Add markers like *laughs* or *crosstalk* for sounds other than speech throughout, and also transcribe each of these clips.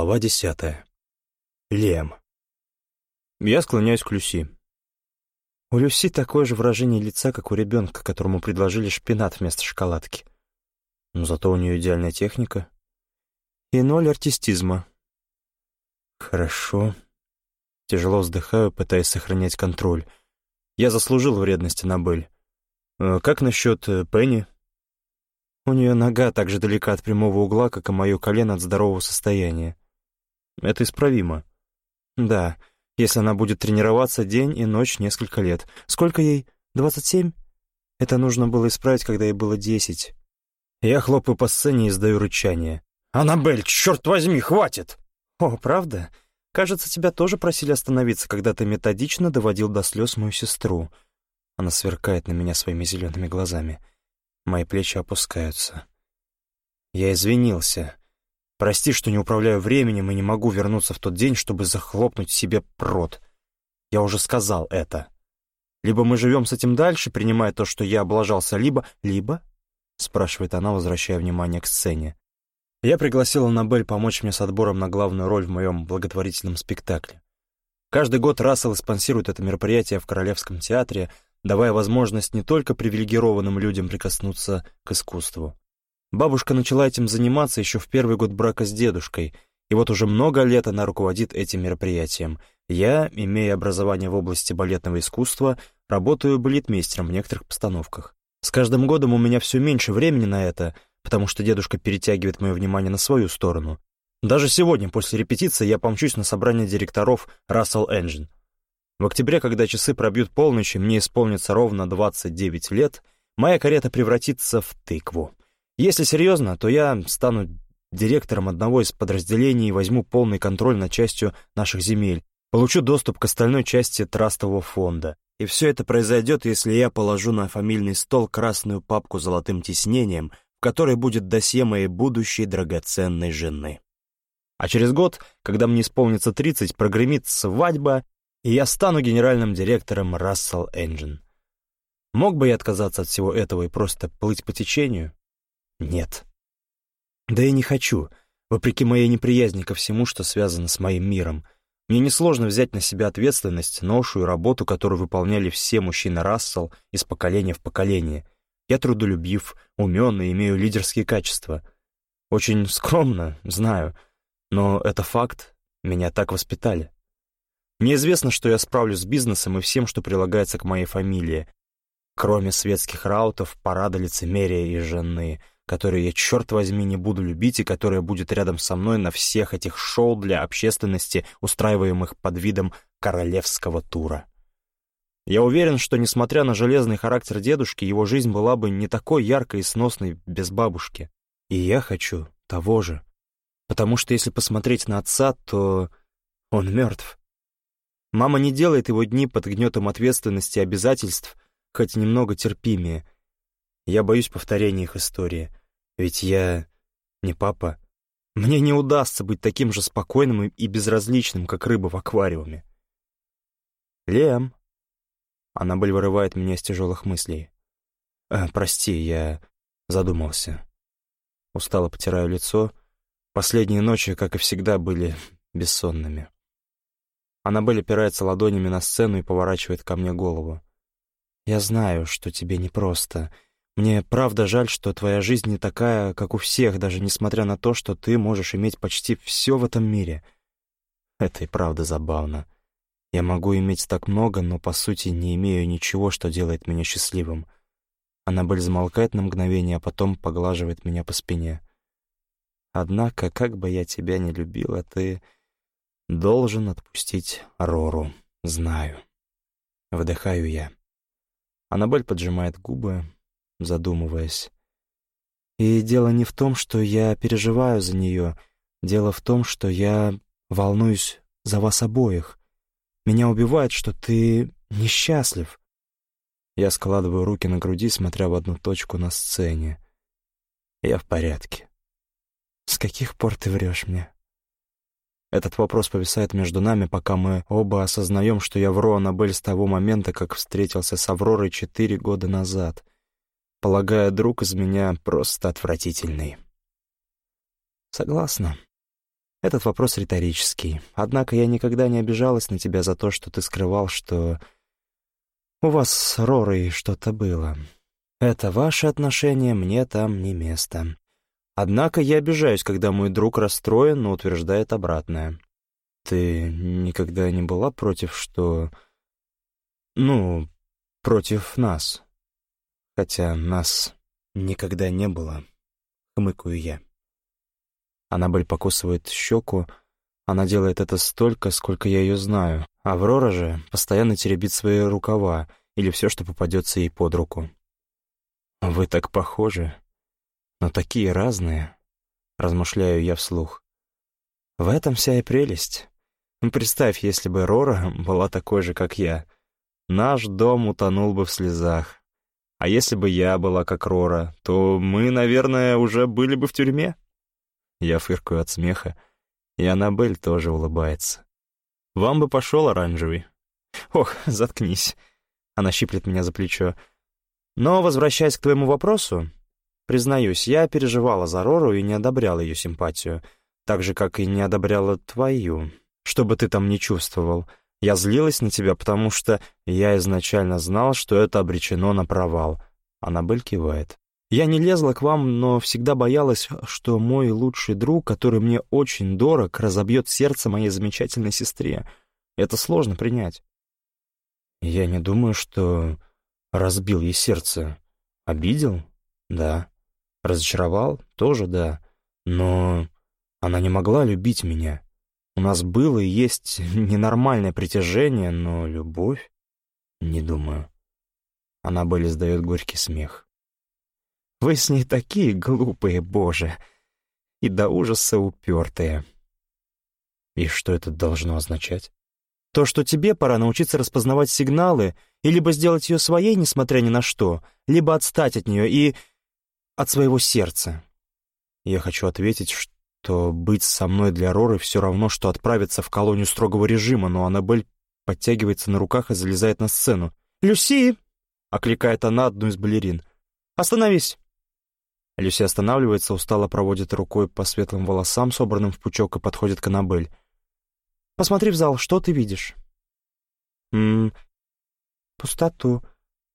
Глава десятая. Лем. Я склоняюсь к Люси. У Люси такое же выражение лица, как у ребенка, которому предложили шпинат вместо шоколадки. Но зато у нее идеальная техника. И ноль артистизма. Хорошо. Тяжело вздыхаю, пытаясь сохранять контроль. Я заслужил вредности на быль. Э, как насчет э, Пенни? У нее нога так же далека от прямого угла, как и мое колено от здорового состояния. Это исправимо. Да, если она будет тренироваться день и ночь несколько лет. Сколько ей? Двадцать семь? Это нужно было исправить, когда ей было десять. Я хлопаю по сцене и издаю рычание. «Аннабель, черт возьми, хватит!» «О, правда? Кажется, тебя тоже просили остановиться, когда ты методично доводил до слез мою сестру». Она сверкает на меня своими зелеными глазами. Мои плечи опускаются. Я извинился. Прости, что не управляю временем и не могу вернуться в тот день, чтобы захлопнуть себе прот. Я уже сказал это. Либо мы живем с этим дальше, принимая то, что я облажался, либо... Либо? Спрашивает она, возвращая внимание к сцене. Я пригласил Аннабель помочь мне с отбором на главную роль в моем благотворительном спектакле. Каждый год Рассел спонсирует это мероприятие в Королевском театре, давая возможность не только привилегированным людям прикоснуться к искусству. Бабушка начала этим заниматься еще в первый год брака с дедушкой, и вот уже много лет она руководит этим мероприятием. Я, имея образование в области балетного искусства, работаю балетмейстером в некоторых постановках. С каждым годом у меня все меньше времени на это, потому что дедушка перетягивает мое внимание на свою сторону. Даже сегодня, после репетиции, я помчусь на собрание директоров Russell Engine. В октябре, когда часы пробьют полночь и мне исполнится ровно 29 лет, моя карета превратится в тыкву. Если серьезно, то я стану директором одного из подразделений и возьму полный контроль над частью наших земель, получу доступ к остальной части трастового фонда. И все это произойдет, если я положу на фамильный стол красную папку с золотым тиснением, в которой будет досье моей будущей драгоценной жены. А через год, когда мне исполнится 30, прогремит свадьба, и я стану генеральным директором Russell Engine. Мог бы я отказаться от всего этого и просто плыть по течению? Нет. Да и не хочу, вопреки моей неприязни ко всему, что связано с моим миром. Мне несложно взять на себя ответственность, ношу и работу, которую выполняли все мужчины Рассел из поколения в поколение. Я трудолюбив, умен и имею лидерские качества. Очень скромно, знаю, но это факт, меня так воспитали. Мне известно, что я справлюсь с бизнесом и всем, что прилагается к моей фамилии, кроме светских раутов, парада лицемерия и жены, которые я, черт возьми, не буду любить и которая будет рядом со мной на всех этих шоу для общественности, устраиваемых под видом королевского тура. Я уверен, что, несмотря на железный характер дедушки, его жизнь была бы не такой яркой и сносной без бабушки. И я хочу того же. Потому что если посмотреть на отца, то он мертв. Мама не делает его дни под гнетом ответственности и обязательств, хоть немного терпимее. Я боюсь повторения их истории, ведь я не папа. Мне не удастся быть таким же спокойным и безразличным, как рыба в аквариуме. Лем. Аннабель вырывает меня из тяжелых мыслей. «Э, «Прости, я задумался». Устало потираю лицо. Последние ночи, как и всегда, были *laughs* бессонными. Аннабель опирается ладонями на сцену и поворачивает ко мне голову. «Я знаю, что тебе непросто. Мне правда жаль, что твоя жизнь не такая, как у всех, даже несмотря на то, что ты можешь иметь почти все в этом мире. Это и правда забавно. Я могу иметь так много, но по сути не имею ничего, что делает меня счастливым». Аннабель замолкает на мгновение, а потом поглаживает меня по спине. «Однако, как бы я тебя не любила, ты...» Должен отпустить Рору, знаю. Вдыхаю я. Аннабель поджимает губы, задумываясь. И дело не в том, что я переживаю за нее. Дело в том, что я волнуюсь за вас обоих. Меня убивает, что ты несчастлив. Я складываю руки на груди, смотря в одну точку на сцене. Я в порядке. С каких пор ты врешь мне? Этот вопрос повисает между нами, пока мы оба осознаем, что я вру Аннабель с того момента, как встретился с Авророй четыре года назад. Полагаю, друг из меня просто отвратительный. Согласна. Этот вопрос риторический. Однако я никогда не обижалась на тебя за то, что ты скрывал, что у вас с Ророй что-то было. Это ваши отношения, мне там не место. Однако я обижаюсь, когда мой друг расстроен, но утверждает обратное. Ты никогда не была против, что... Ну, против нас. Хотя нас никогда не было, хмыкаю я. Аннабель покусывает щеку. Она делает это столько, сколько я ее знаю. Аврора же постоянно теребит свои рукава или все, что попадется ей под руку. «Вы так похожи, но такие разные», — размышляю я вслух. В этом вся и прелесть. Представь, если бы Рора была такой же, как я. Наш дом утонул бы в слезах. А если бы я была как Рора, то мы, наверное, уже были бы в тюрьме. Я фыркаю от смеха, и Аннабель тоже улыбается. «Вам бы пошел оранжевый». «Ох, заткнись». Она щиплет меня за плечо. «Но, возвращаясь к твоему вопросу, признаюсь, я переживала за Рору и не одобряла ее симпатию, так же, как и не одобряла твою, что бы ты там ни чувствовал. Я злилась на тебя, потому что я изначально знал, что это обречено на провал». Аннабель кивает. Я не лезла к вам, но всегда боялась, что мой лучший друг, который мне очень дорог, разобьет сердце моей замечательной сестре. Это сложно принять. Я не думаю, что разбил ей сердце. Обидел? Да. Разочаровал? Тоже да. Но она не могла любить меня. У нас было и есть *laughs* ненормальное притяжение, но любовь? Не думаю. Она были издает горький смех. Вы с ней такие глупые, боже, и до ужаса упертые. И что это должно означать? То, что тебе пора научиться распознавать сигналы и либо сделать ее своей, несмотря ни на что, либо отстать от нее и от своего сердца. Я хочу ответить, что быть со мной для Роры все равно, что отправиться в колонию строгого режима, но Аннабель подтягивается на руках и залезает на сцену. «Люси!» — окликает она одну из балерин. «Остановись!» Люси останавливается, устало проводит рукой по светлым волосам, собранным в пучок, и подходит к Аннабель. «Посмотри в зал, что ты видишь?» «Ммм, пустоту.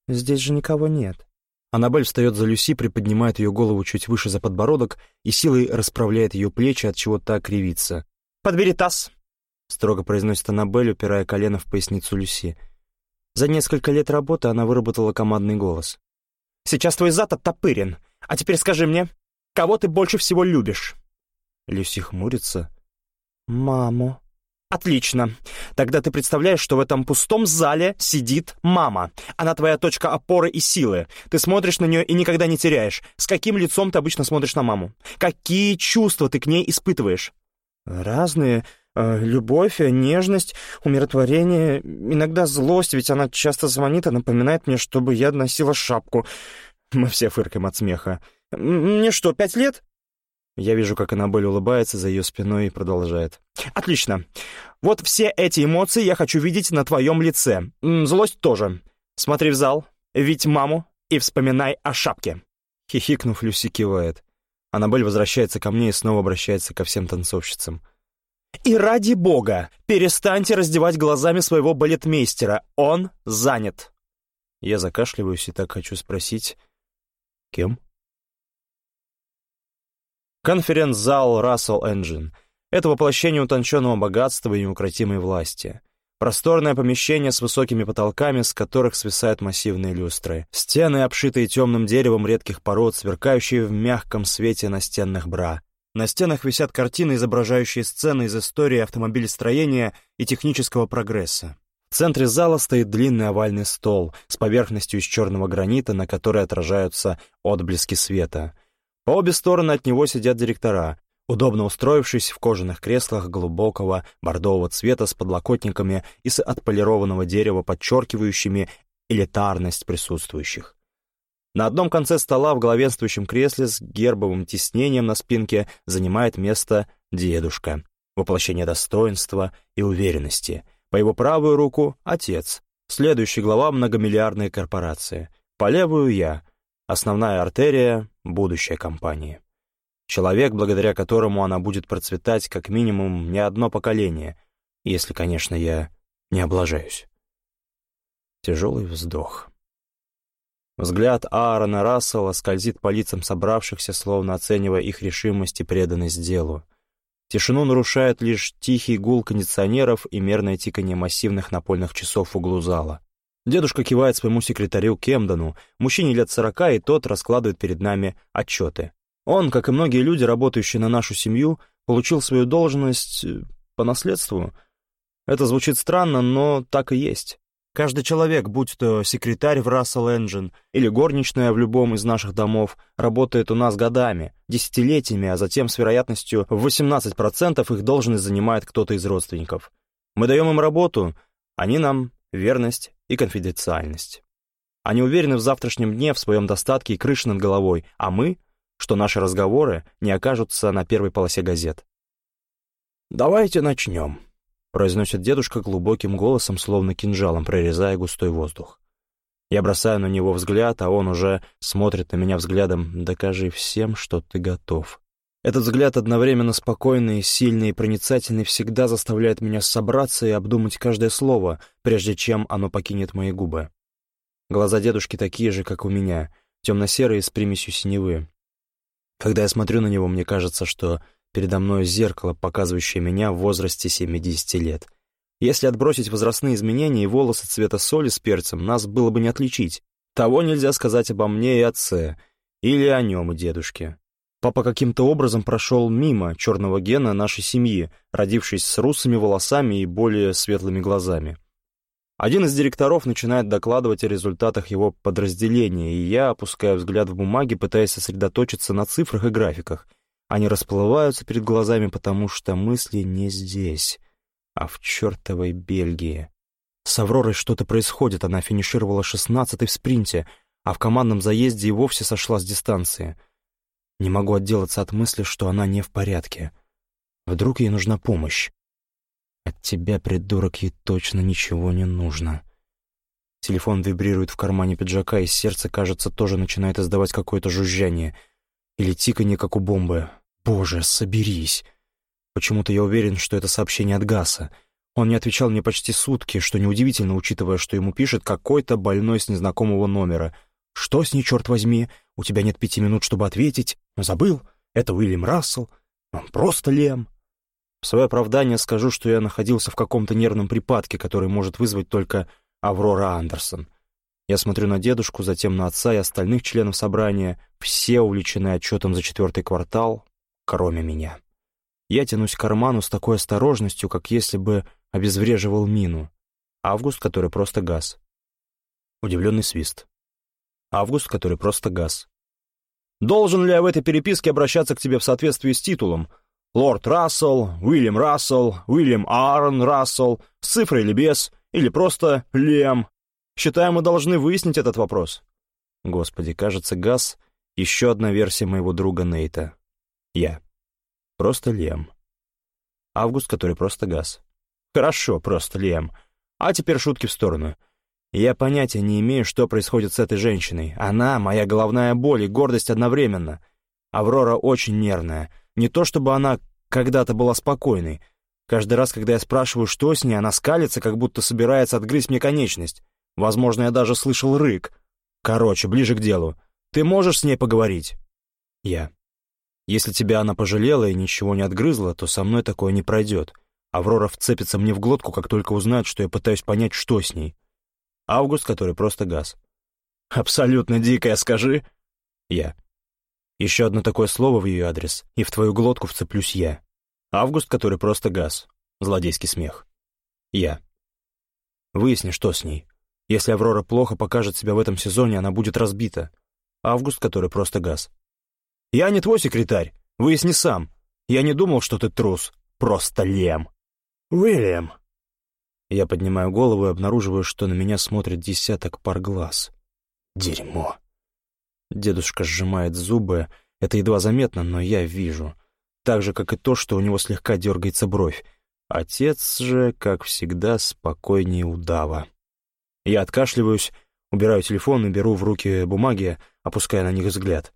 Здесь же никого нет». Аннабель встает за Люси, приподнимает ее голову чуть выше за подбородок и силой расправляет ее плечи, от чего так кривится. «Подбери таз!» — строго произносит Аннабель, упирая колено в поясницу Люси. За несколько лет работы она выработала командный голос. «Сейчас твой зад оттопырен. А теперь скажи мне, кого ты больше всего любишь?» Люси хмурится. «Маму». «Отлично. Тогда ты представляешь, что в этом пустом зале сидит мама. Она твоя точка опоры и силы. Ты смотришь на нее и никогда не теряешь. С каким лицом ты обычно смотришь на маму? Какие чувства ты к ней испытываешь?» «Разные. Э, любовь, нежность, умиротворение, иногда злость, ведь она часто звонит и напоминает мне, чтобы я носила шапку. Мы все фыркаем от смеха. «Мне что, пять лет?» Я вижу, как Аннабель улыбается за ее спиной и продолжает. «Отлично. Вот все эти эмоции я хочу видеть на твоем лице. Злость тоже. Смотри в зал, видь маму и вспоминай о шапке». Хихикнув, Люси кивает. Аннабель возвращается ко мне и снова обращается ко всем танцовщицам. «И ради бога, перестаньте раздевать глазами своего балетмейстера. Он занят». Я закашливаюсь и так хочу спросить, Кем? Конференц-зал Russell Engine — это воплощение утонченного богатства и неукротимой власти. Просторное помещение с высокими потолками, с которых свисают массивные люстры. Стены, обшитые темным деревом редких пород, сверкающие в мягком свете настенных бра. На стенах висят картины, изображающие сцены из истории автомобилестроения и технического прогресса. В центре зала стоит длинный овальный стол с поверхностью из черного гранита, на которой отражаются отблески света. По обе стороны от него сидят директора, удобно устроившись в кожаных креслах глубокого бордового цвета с подлокотниками из отполированного дерева, подчеркивающими элитарность присутствующих. На одном конце стола в главенствующем кресле с гербовым тиснением на спинке занимает место дедушка, воплощение достоинства и уверенности — по его правую руку — отец, следующий глава многомиллиардной корпорации. По левую — я, основная артерия будущей компании. Человек, благодаря которому она будет процветать как минимум не одно поколение, если, конечно, я не облажаюсь. Тяжелый вздох. Взгляд Аарона Рассела скользит по лицам собравшихся, словно оценивая их решимость и преданность делу. Тишину нарушает лишь тихий гул кондиционеров и мерное тиканье массивных напольных часов в углу зала. Дедушка кивает своему секретарю Кемдону, мужчине лет сорока, и тот раскладывает перед нами отчеты. Он, как и многие люди, работающие на нашу семью, получил свою должность э, по наследству. Это звучит странно, но так и есть. Каждый человек, будь то секретарь в Russell Engine или горничная в любом из наших домов, работает у нас годами, десятилетиями, а затем с вероятностью в 18% их должность занимает кто-то из родственников. Мы даем им работу, они нам верность и конфиденциальность. Они уверены в завтрашнем дне, в своем достатке и крыше над головой, а мы, что наши разговоры не окажутся на первой полосе газет. «Давайте начнем», произносит дедушка глубоким голосом, словно кинжалом, прорезая густой воздух. Я бросаю на него взгляд, а он уже смотрит на меня взглядом «Докажи всем, что ты готов». Этот взгляд одновременно спокойный, сильный и проницательный всегда заставляет меня собраться и обдумать каждое слово, прежде чем оно покинет мои губы. Глаза дедушки такие же, как у меня, темно-серые с примесью синевы. Когда я смотрю на него, мне кажется, что Передо мной зеркало, показывающее меня в возрасте 70 лет. Если отбросить возрастные изменения и волосы цвета соли с перцем, нас было бы не отличить. Того нельзя сказать обо мне и отце, или о нем и дедушке. Папа каким-то образом прошел мимо черного гена нашей семьи, родившись с русыми волосами и более светлыми глазами. Один из директоров начинает докладывать о результатах его подразделения, и я опускаю взгляд в бумаги, пытаясь сосредоточиться на цифрах и графиках — они расплываются перед глазами, потому что мысли не здесь, а в чертовой Бельгии. С Авророй что-то происходит, она финишировала шестнадцатой в спринте, а в командном заезде и вовсе сошла с дистанции. Не могу отделаться от мысли, что она не в порядке. Вдруг ей нужна помощь. От тебя, придурок, ей точно ничего не нужно. Телефон вибрирует в кармане пиджака, и сердце, кажется, тоже начинает издавать какое-то жужжание — или тиканье, как у бомбы. Боже, соберись. Почему-то я уверен, что это сообщение от Гаса. Он не отвечал мне почти сутки, что неудивительно, учитывая, что ему пишет какой-то больной с незнакомого номера. «Что с ней, черт возьми? У тебя нет пяти минут, чтобы ответить. Забыл? Это Уильям Рассел. Он просто Лем». В свое оправдание скажу, что я находился в каком-то нервном припадке, который может вызвать только Аврора Андерсон. Я смотрю на дедушку, затем на отца и остальных членов собрания. Все увлечены отчетом за четвертый квартал, кроме меня. Я тянусь к карману с такой осторожностью, как если бы обезвреживал мину. Август, который просто газ. Удивленный свист. Август, который просто газ. Должен ли я в этой переписке обращаться к тебе в соответствии с титулом? Лорд Рассел, Уильям Рассел, Уильям Аарон Рассел, с цифрой или без, или просто Лем? Считаю, мы должны выяснить этот вопрос. Господи, кажется, Газ — еще одна версия моего друга Нейта. Я. Просто Лем. Август, который просто Газ. Хорошо, просто Лем. А теперь шутки в сторону. Я понятия не имею, что происходит с этой женщиной. Она — моя головная боль и гордость одновременно. Аврора очень нервная. Не то чтобы она когда-то была спокойной. Каждый раз, когда я спрашиваю, что с ней, она скалится, как будто собирается отгрызть мне конечность. Возможно, я даже слышал рык. Короче, ближе к делу. Ты можешь с ней поговорить? Я. Если тебя она пожалела и ничего не отгрызла, то со мной такое не пройдет. Аврора вцепится мне в глотку, как только узнает, что я пытаюсь понять, что с ней. Август, который просто газ. Абсолютно дикая, скажи. Я. Еще одно такое слово в ее адрес, и в твою глотку вцеплюсь я. Август, который просто газ. Злодейский смех. Я. Выясни, что с ней. Если Аврора плохо покажет себя в этом сезоне, она будет разбита. Август, который просто газ. «Я не твой секретарь. Выясни сам. Я не думал, что ты трус. Просто лем». «Уильям». Я поднимаю голову и обнаруживаю, что на меня смотрит десяток пар глаз. «Дерьмо». Дедушка сжимает зубы. Это едва заметно, но я вижу. Так же, как и то, что у него слегка дергается бровь. Отец же, как всегда, спокойнее удава. Я откашливаюсь, убираю телефон и беру в руки бумаги, опуская на них взгляд.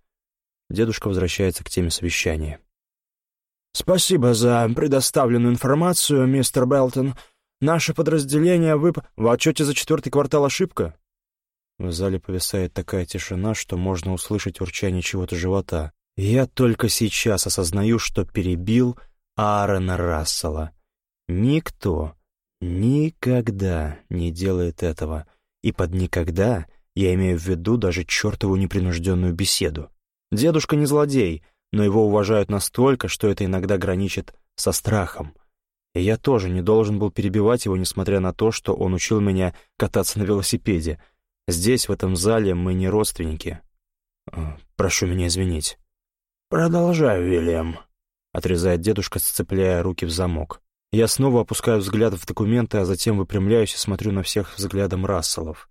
Дедушка возвращается к теме совещания. «Спасибо за предоставленную информацию, мистер Белтон. Наше подразделение вып... В отчете за четвертый квартал ошибка?» В зале повисает такая тишина, что можно услышать урчание чего-то живота. Я только сейчас осознаю, что перебил Аарона Рассела. Никто никогда не делает этого. И под «никогда» я имею в виду даже чертову непринужденную беседу. Дедушка не злодей, но его уважают настолько, что это иногда граничит со страхом. И я тоже не должен был перебивать его, несмотря на то, что он учил меня кататься на велосипеде. Здесь, в этом зале, мы не родственники. А, прошу меня извинить. «Продолжай, Вильям», — отрезает дедушка, сцепляя руки в замок. Я снова опускаю взгляд в документы, а затем выпрямляюсь и смотрю на всех взглядом Расселов.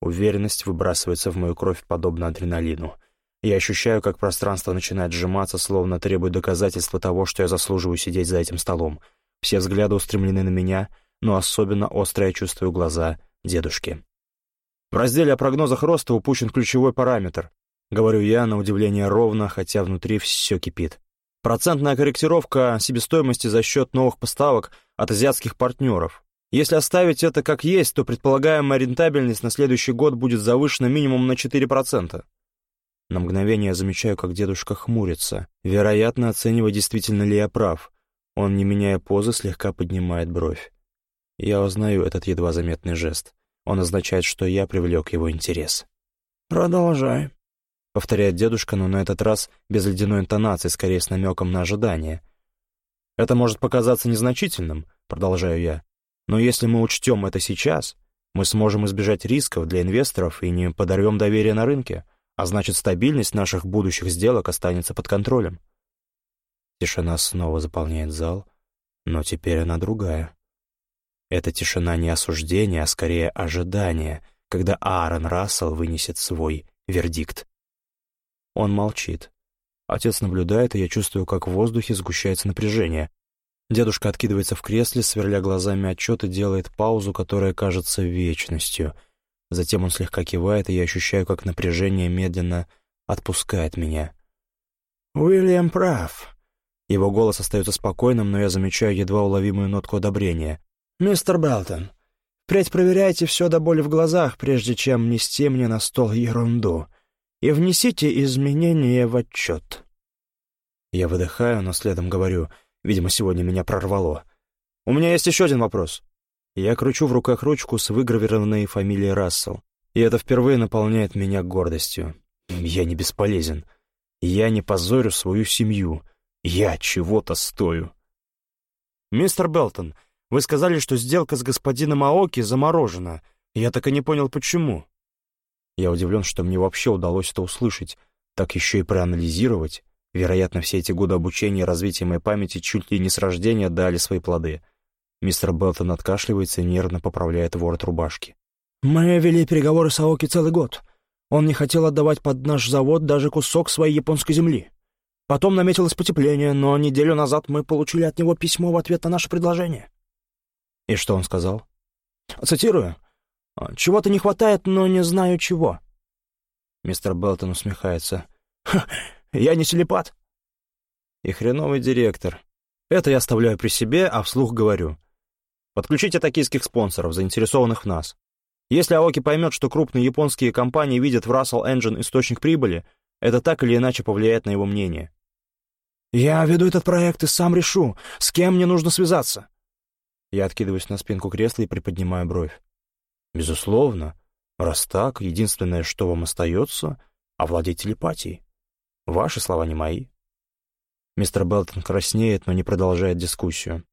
Уверенность выбрасывается в мою кровь подобно адреналину. Я ощущаю, как пространство начинает сжиматься, словно требует доказательства того, что я заслуживаю сидеть за этим столом. Все взгляды устремлены на меня, но особенно остро я чувствую глаза дедушки. В разделе о прогнозах роста упущен ключевой параметр. Говорю я, на удивление ровно, хотя внутри все кипит. Процентная корректировка себестоимости за счет новых поставок от азиатских партнеров. Если оставить это как есть, то предполагаемая рентабельность на следующий год будет завышена минимум на 4%. На мгновение я замечаю, как дедушка хмурится, вероятно, оценивая, действительно ли я прав. Он, не меняя позы, слегка поднимает бровь. Я узнаю этот едва заметный жест. Он означает, что я привлек его интерес. «Продолжай», — повторяет дедушка, но на этот раз без ледяной интонации, скорее с намеком на ожидание. «Это может показаться незначительным», — продолжаю я, «но если мы учтем это сейчас, мы сможем избежать рисков для инвесторов и не подорвем доверие на рынке а значит, стабильность наших будущих сделок останется под контролем. Тишина снова заполняет зал, но теперь она другая. Это тишина не осуждения, а скорее ожидания, когда Аарон Рассел вынесет свой вердикт. Он молчит. Отец наблюдает, и я чувствую, как в воздухе сгущается напряжение. Дедушка откидывается в кресле, сверля глазами отчет и делает паузу, которая кажется вечностью — Затем он слегка кивает, и я ощущаю, как напряжение медленно отпускает меня. «Уильям прав». Его голос остается спокойным, но я замечаю едва уловимую нотку одобрения. «Мистер Белтон, впредь проверяйте все до боли в глазах, прежде чем нести мне на стол ерунду, и внесите изменения в отчет». Я выдыхаю, но следом говорю, видимо, сегодня меня прорвало. «У меня есть еще один вопрос». Я кручу в руках ручку с выгравированной фамилией Рассел, и это впервые наполняет меня гордостью. Я не бесполезен. Я не позорю свою семью. Я чего-то стою. «Мистер Белтон, вы сказали, что сделка с господином Аоки заморожена. Я так и не понял, почему». Я удивлен, что мне вообще удалось это услышать, так еще и проанализировать. Вероятно, все эти годы обучения и развития моей памяти чуть ли не с рождения дали свои плоды. Мистер Белтон откашливается и нервно поправляет ворот рубашки. «Мы вели переговоры с Аоки целый год. Он не хотел отдавать под наш завод даже кусок своей японской земли. Потом наметилось потепление, но неделю назад мы получили от него письмо в ответ на наше предложение». «И что он сказал?» «Цитирую. «Чего-то не хватает, но не знаю чего». Мистер Белтон усмехается. «Я не телепат». «И хреновый директор. Это я оставляю при себе, а вслух говорю. Подключите токийских спонсоров, заинтересованных в нас. Если Аоки поймет, что крупные японские компании видят в Russell Engine источник прибыли, это так или иначе повлияет на его мнение. «Я веду этот проект и сам решу, с кем мне нужно связаться». Я откидываюсь на спинку кресла и приподнимаю бровь. «Безусловно. Раз так, единственное, что вам остается — овладеть телепатией. Ваши слова не мои». Мистер Белтон краснеет, но не продолжает дискуссию.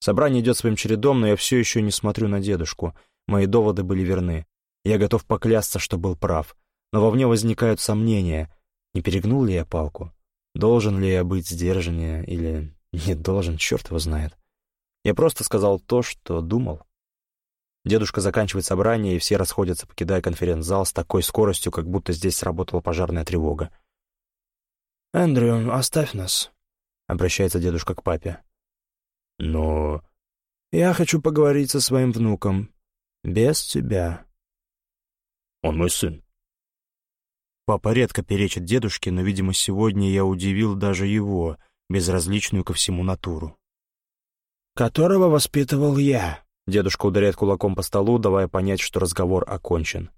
Собрание идет своим чередом, но я все еще не смотрю на дедушку. Мои доводы были верны. Я готов поклясться, что был прав. Но вовне возникают сомнения. Не перегнул ли я палку? Должен ли я быть сдержаннее или не должен, черт его знает. Я просто сказал то, что думал. Дедушка заканчивает собрание, и все расходятся, покидая конференц-зал с такой скоростью, как будто здесь сработала пожарная тревога. «Эндрю, оставь нас», — обращается дедушка к папе. Но... Я хочу поговорить со своим внуком. Без тебя. Он мой сын. Папа редко перечит дедушке, но, видимо, сегодня я удивил даже его, безразличную ко всему натуру. «Которого воспитывал я», — дедушка ударяет кулаком по столу, давая понять, что разговор окончен.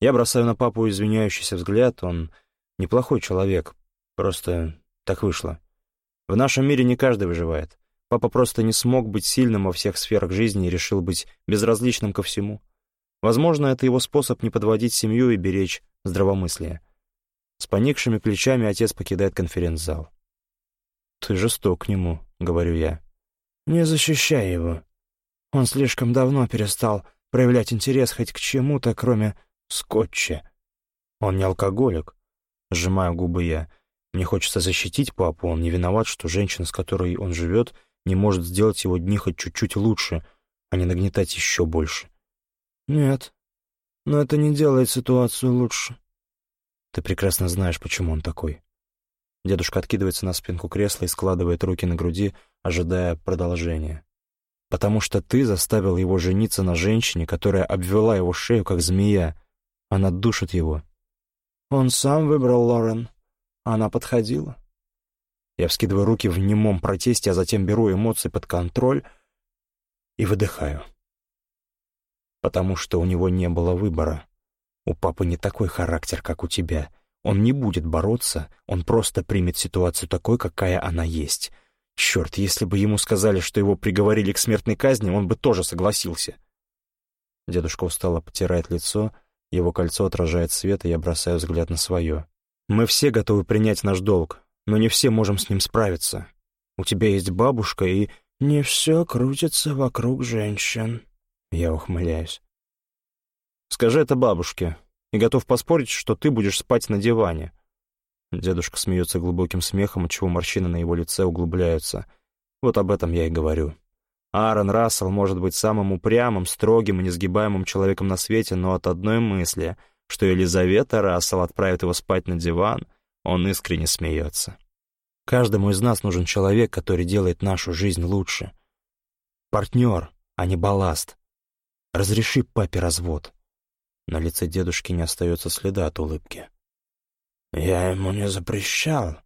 Я бросаю на папу извиняющийся взгляд, он неплохой человек, просто так вышло. В нашем мире не каждый выживает. Папа просто не смог быть сильным во всех сферах жизни и решил быть безразличным ко всему. Возможно, это его способ не подводить семью и беречь здравомыслие. С поникшими плечами отец покидает конференц-зал. «Ты жесток к нему», — говорю я. «Не защищай его. Он слишком давно перестал проявлять интерес хоть к чему-то, кроме скотча. Он не алкоголик», — сжимаю губы я. Мне хочется защитить папу, он не виноват, что женщина, с которой он живет, не может сделать его дни хоть чуть-чуть лучше, а не нагнетать еще больше. «Нет, но это не делает ситуацию лучше». «Ты прекрасно знаешь, почему он такой». Дедушка откидывается на спинку кресла и складывает руки на груди, ожидая продолжения. «Потому что ты заставил его жениться на женщине, которая обвела его шею, как змея. Она душит его». «Он сам выбрал Лорен. Она подходила». Я вскидываю руки в немом протесте, а затем беру эмоции под контроль и выдыхаю. Потому что у него не было выбора. У папы не такой характер, как у тебя. Он не будет бороться, он просто примет ситуацию такой, какая она есть. Черт, если бы ему сказали, что его приговорили к смертной казни, он бы тоже согласился. Дедушка устало потирает лицо, его кольцо отражает свет, и я бросаю взгляд на свое. Мы все готовы принять наш долг, но не все можем с ним справиться. У тебя есть бабушка и... Не все крутится вокруг женщин. Я ухмыляюсь. Скажи это бабушке, и готов поспорить, что ты будешь спать на диване. Дедушка смеется глубоким смехом, отчего морщины на его лице углубляются. Вот об этом я и говорю. Аарон Рассел может быть самым упрямым, строгим и несгибаемым человеком на свете, но от одной мысли, что Елизавета Рассел отправит его спать на диван, он искренне смеется. Каждому из нас нужен человек, который делает нашу жизнь лучше. Партнер, а не балласт. Разреши папе развод. На лице дедушки не остается следа от улыбки. Я ему не запрещал.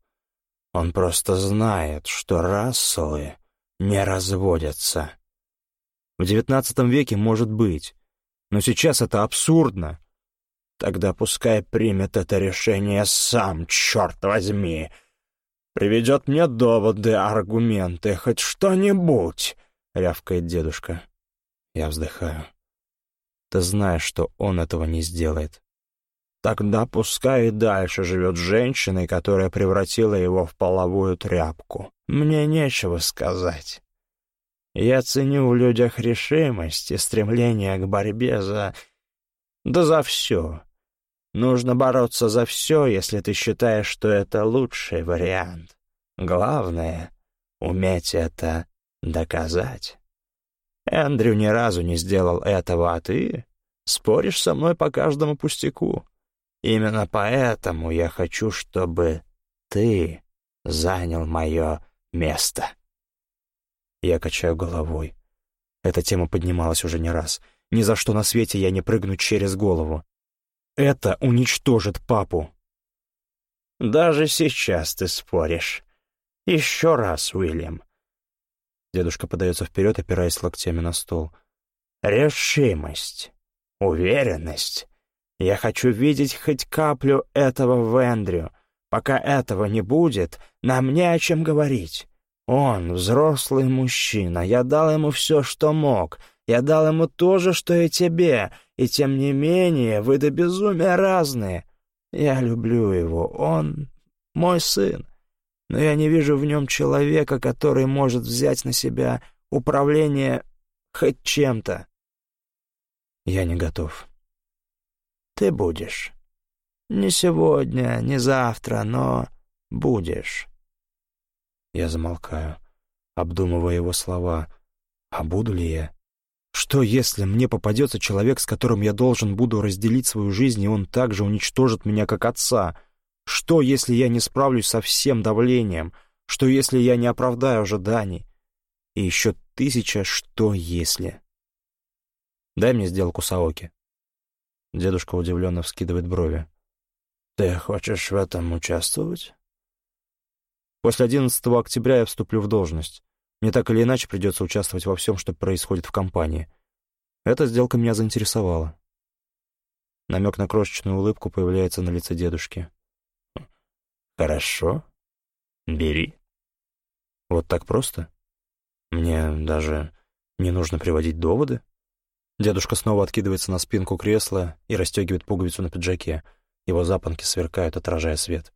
Он просто знает, что Расселы не разводятся. В девятнадцатом веке может быть, но сейчас это абсурдно. Тогда пускай примет это решение сам, черт возьми. Приведет мне доводы, аргументы, хоть что-нибудь, — рявкает дедушка. Я вздыхаю. Ты знаешь, что он этого не сделает. Тогда пускай и дальше живет женщиной, которая превратила его в половую тряпку. Мне нечего сказать. Я ценю в людях решимость и стремление к борьбе за... да за все. Нужно бороться за все, если ты считаешь, что это лучший вариант. Главное — уметь это доказать. Эндрю ни разу не сделал этого, а ты споришь со мной по каждому пустяку. Именно поэтому я хочу, чтобы ты занял мое место. Я качаю головой. Эта тема поднималась уже не раз. Ни за что на свете я не прыгну через голову. Это уничтожит папу. Даже сейчас ты споришь. Еще раз, Уильям. Дедушка подается вперед, опираясь локтями на стол. Решимость, уверенность. Я хочу видеть хоть каплю этого в Эндрю. Пока этого не будет, нам не о чем говорить. Он взрослый мужчина, я дал ему все, что мог. Я дал ему то же, что и тебе, и тем не менее вы до безумия разные. Я люблю его, он мой сын, но я не вижу в нем человека, который может взять на себя управление хоть чем-то. Я не готов. Ты будешь. Не сегодня, не завтра, но будешь. Я замолкаю, обдумывая его слова. А буду ли я? Что, если мне попадется человек, с которым я должен буду разделить свою жизнь, и он также уничтожит меня, как отца? Что, если я не справлюсь со всем давлением? Что, если я не оправдаю ожиданий? И еще тысяча «что, если». Дай мне сделку Саоки. Дедушка удивленно вскидывает брови. «Ты хочешь в этом участвовать?» «После 11 октября я вступлю в должность. Мне так или иначе придется участвовать во всем, что происходит в компании. Эта сделка меня заинтересовала». Намек на крошечную улыбку появляется на лице дедушки. «Хорошо. Бери». «Вот так просто? Мне даже не нужно приводить доводы?» Дедушка снова откидывается на спинку кресла и расстегивает пуговицу на пиджаке. Его запонки сверкают, отражая свет.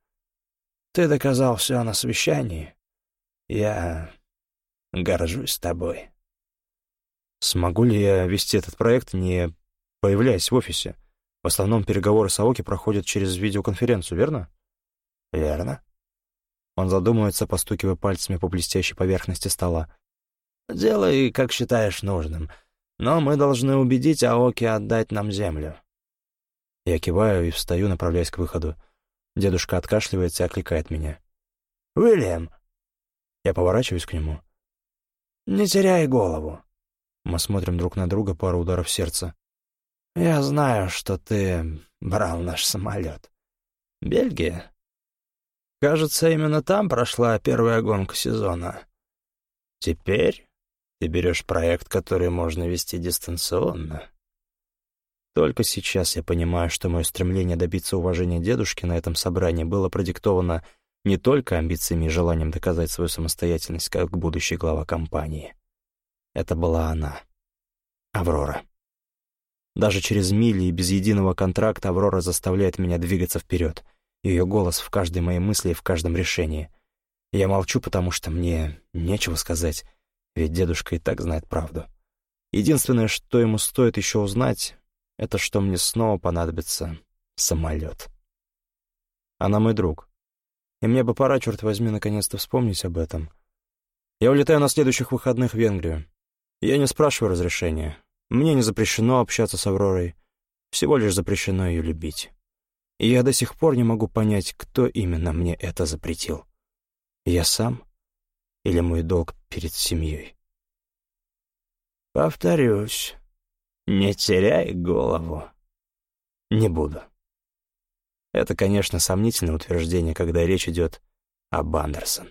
«Ты доказал все на совещании. Я горжусь тобой». «Смогу ли я вести этот проект, не появляясь в офисе? В основном переговоры с Аоки проходят через видеоконференцию, верно?» «Верно». Он задумывается, постукивая пальцами по блестящей поверхности стола. «Делай, как считаешь нужным». Но мы должны убедить Аоки отдать нам землю». Я киваю и встаю, направляясь к выходу. Дедушка откашливается и окликает меня. «Уильям!» Я поворачиваюсь к нему. «Не теряй голову». Мы смотрим друг на друга пару ударов сердца. «Я знаю, что ты брал наш самолет. Бельгия? Кажется, именно там прошла первая гонка сезона. Теперь ты берешь проект, который можно вести дистанционно. Только сейчас я понимаю, что мое стремление добиться уважения дедушки на этом собрании было продиктовано не только амбициями и желанием доказать свою самостоятельность как будущий глава компании. Это была она, Аврора. Даже через мили и без единого контракта Аврора заставляет меня двигаться вперед. Ее голос в каждой моей мысли и в каждом решении. Я молчу, потому что мне нечего сказать, ведь дедушка и так знает правду. Единственное, что ему стоит еще узнать, это что мне снова понадобится самолет. Она мой друг. И мне бы пора, черт возьми, наконец-то вспомнить об этом. Я улетаю на следующих выходных в Венгрию. Я не спрашиваю разрешения. Мне не запрещено общаться с Авророй. Всего лишь запрещено ее любить. Я до сих пор не могу понять, кто именно мне это запретил. Я сам или мой долг перед семьей. Повторюсь, не теряй голову. Не буду. Это, конечно, сомнительное утверждение, когда речь идет об Андерсон.